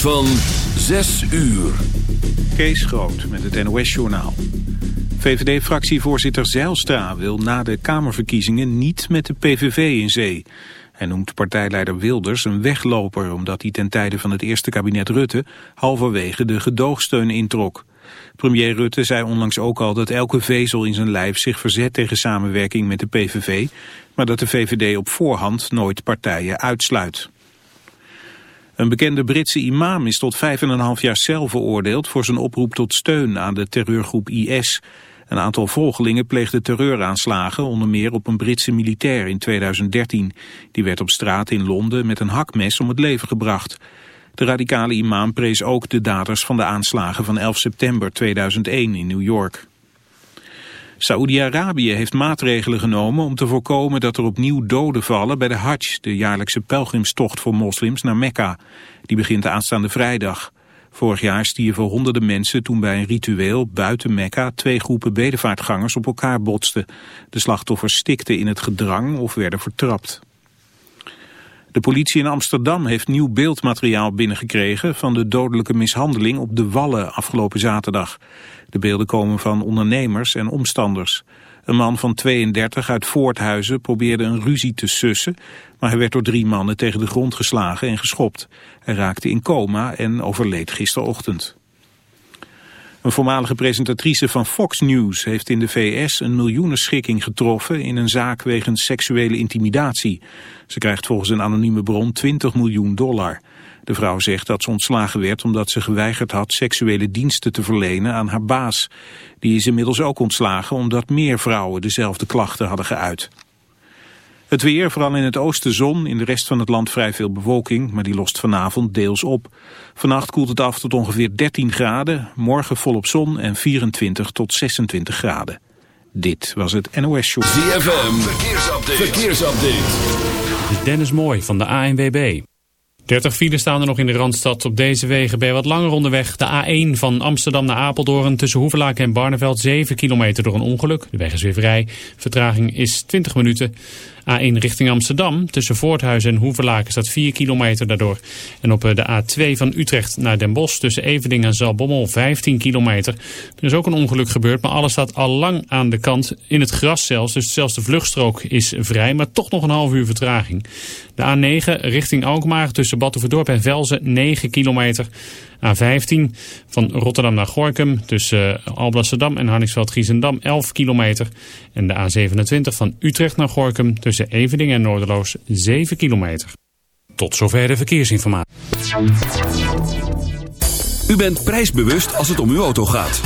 van 6 uur. Kees Groot met het NOS-journaal. VVD-fractievoorzitter Zijlstra wil na de Kamerverkiezingen niet met de PVV in zee. Hij noemt partijleider Wilders een wegloper... omdat hij ten tijde van het eerste kabinet Rutte halverwege de gedoogsteun introk. Premier Rutte zei onlangs ook al dat elke vezel in zijn lijf zich verzet tegen samenwerking met de PVV... maar dat de VVD op voorhand nooit partijen uitsluit. Een bekende Britse imam is tot 5,5 jaar cel veroordeeld voor zijn oproep tot steun aan de terreurgroep IS. Een aantal volgelingen pleegde terreuraanslagen, onder meer op een Britse militair in 2013. Die werd op straat in Londen met een hakmes om het leven gebracht. De radicale imam prees ook de daders van de aanslagen van 11 september 2001 in New York. Saoedi-Arabië heeft maatregelen genomen om te voorkomen dat er opnieuw doden vallen bij de Hajj, de jaarlijkse pelgrimstocht voor moslims naar Mekka. Die begint aanstaande vrijdag. Vorig jaar stierven honderden mensen toen bij een ritueel buiten Mekka twee groepen bedevaartgangers op elkaar botsten. De slachtoffers stikten in het gedrang of werden vertrapt. De politie in Amsterdam heeft nieuw beeldmateriaal binnengekregen van de dodelijke mishandeling op de Wallen afgelopen zaterdag. De beelden komen van ondernemers en omstanders. Een man van 32 uit Voorthuizen probeerde een ruzie te sussen, maar hij werd door drie mannen tegen de grond geslagen en geschopt. Hij raakte in coma en overleed gisterochtend. Een voormalige presentatrice van Fox News heeft in de VS een miljoenenschikking getroffen in een zaak wegens seksuele intimidatie. Ze krijgt volgens een anonieme bron 20 miljoen dollar. De vrouw zegt dat ze ontslagen werd omdat ze geweigerd had seksuele diensten te verlenen aan haar baas. Die is inmiddels ook ontslagen omdat meer vrouwen dezelfde klachten hadden geuit. Het weer, vooral in het oosten zon, in de rest van het land vrij veel bewolking, maar die lost vanavond deels op. Vannacht koelt het af tot ongeveer 13 graden, morgen volop zon en 24 tot 26 graden. Dit was het NOS Show. ZFM, verkeersupdate. verkeersupdate. Dit is Dennis Mooi van de ANWB. 30 files staan er nog in de Randstad. Op deze wegen ben je wat langer onderweg. De A1 van Amsterdam naar Apeldoorn tussen Hoevelaken en Barneveld 7 kilometer door een ongeluk. De weg is weer vrij. Vertraging is 20 minuten. A1 richting Amsterdam. Tussen Voorthuizen en Hoevelaken staat 4 kilometer daardoor. En op eh, de A2 van Utrecht naar Den Bosch tussen Evening en Zalbommel 15 kilometer. Er is ook een ongeluk gebeurd, maar alles staat al lang aan de kant. In het gras zelfs, dus zelfs de vluchtstrook is vrij, maar toch nog een half uur vertraging. De A9 richting Alkmaar tussen Batuverdorp en Velzen 9 kilometer. A15 van Rotterdam naar Gorkum tussen uh, Alblasserdam en Harningsveld-Giezendam 11 kilometer. En de A27 van Utrecht naar Gorkum tussen Evening en Noorderloos 7 kilometer. Tot zover de verkeersinformatie. U bent prijsbewust als het om uw auto gaat.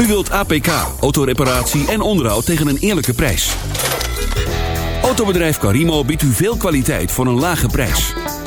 U wilt APK, autoreparatie en onderhoud tegen een eerlijke prijs. Autobedrijf Carimo biedt u veel kwaliteit voor een lage prijs.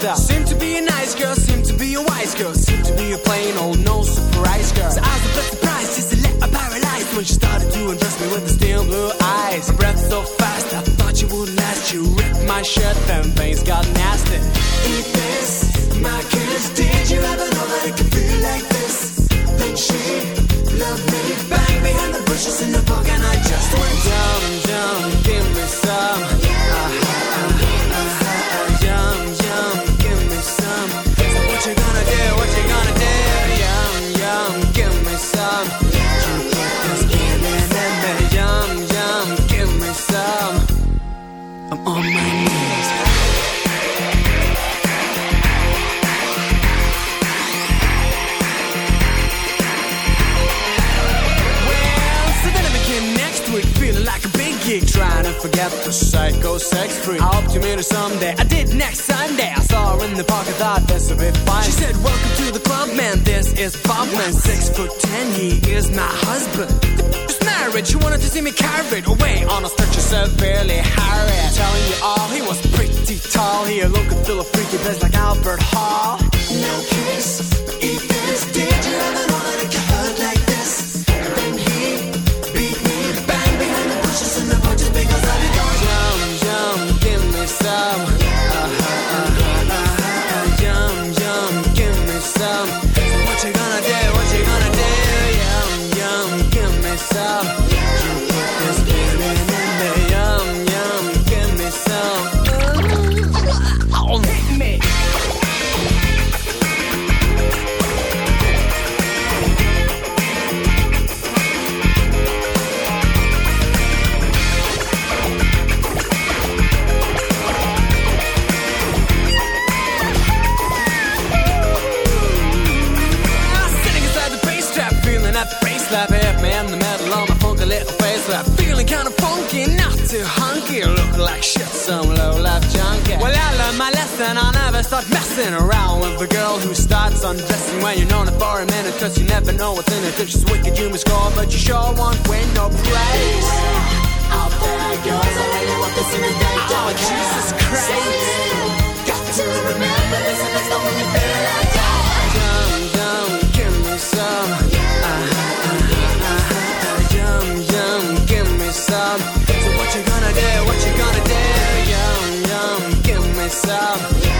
Seemed to be a nice girl, seem to be a wise girl, seem to be a plain old no surprise girl. So I was a bit surprised, just to let her paralyzed when she started to undress me with the steel blue eyes. Her breath so fast, I thought you would last. You ripped my shirt, then things got forget psycho sex freak. I hope to meet her someday. I did next Sunday. I saw her in the park, I thought this would be fine. She said, Welcome to the club, man. This is Bob, man. Six foot ten, he is my husband. Just married, she wanted to see me carried away on a stretcher severely harried. Telling you all, he was pretty tall. He looked and feel a freaky place like Albert Hall. No kiss, eat this. Did you ever like shit, some low life junkie. Well, I learned my lesson, I'll never start messing around with a girl who starts undressing when you're known her for a minute, cause you never know what's in it. If she's wicked, you must score, but you sure won't win no praise. Out there goes, I really want this in a day. Oh, Jesus Christ. Got to remember this, and it's the you feel like that. Yum, yum, give me some. Uh-huh, uh-huh, uh-huh. Yum, yum, give me some. myself.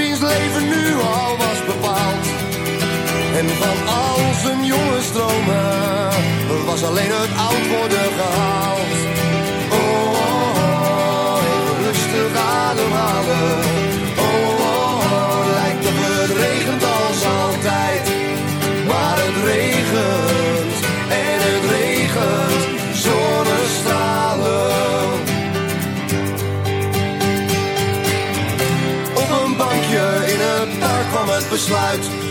En van al zijn jonge stromen was alleen het oud worden gehaald. Oh, oh, oh, even rustig ademhalen. Oh, oh, oh, lijkt of het regent als altijd. Maar het regent en het regent zonnestralen. Op een bankje in het park kwam het besluit.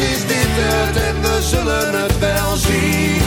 Is, dit het. En we zullen het wel zien.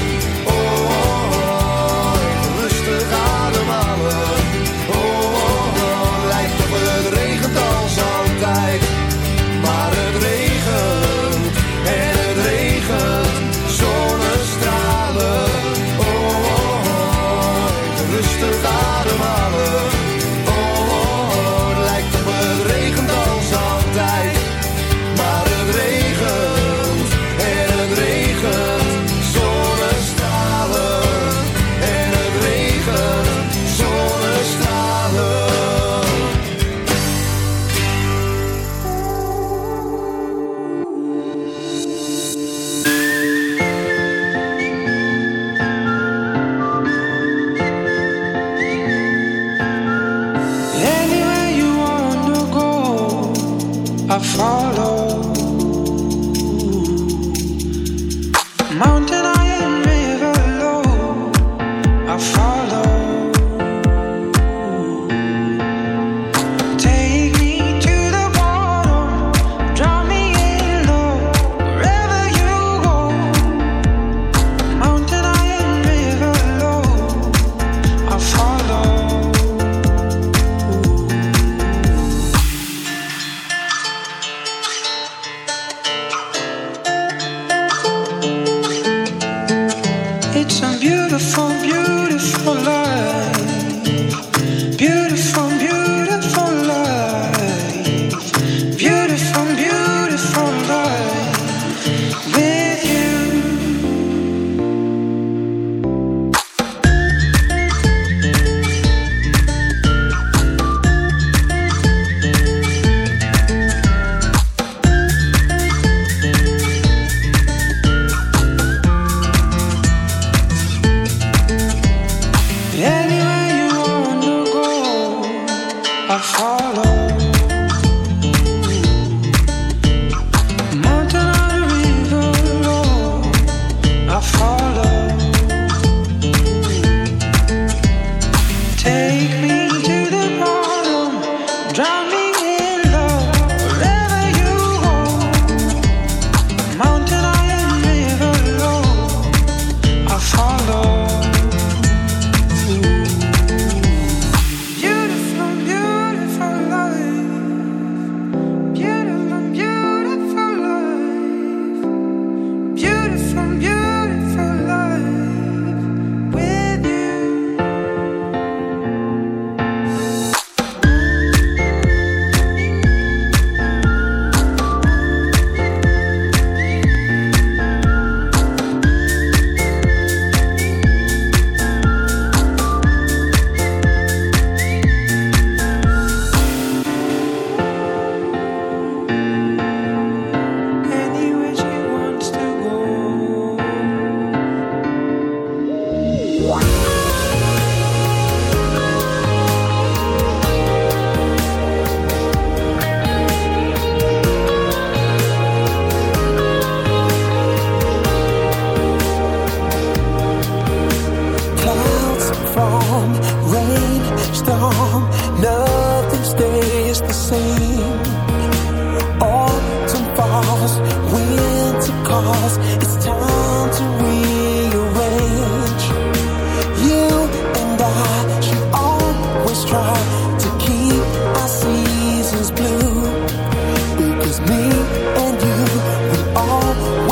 I fall.